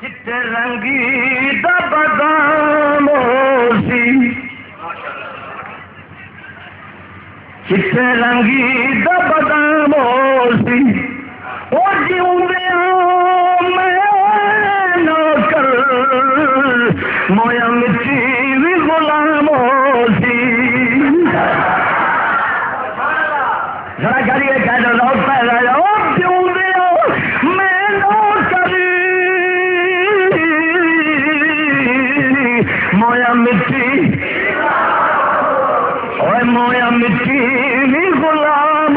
چٹے رنگی بدام سی چٹے رنگی بدام سی وہ جیوں میں نوکر مویا مٹی بھی غلام سی ذرا کریے کہہ دو مویا مٹی اور مویا مٹی۔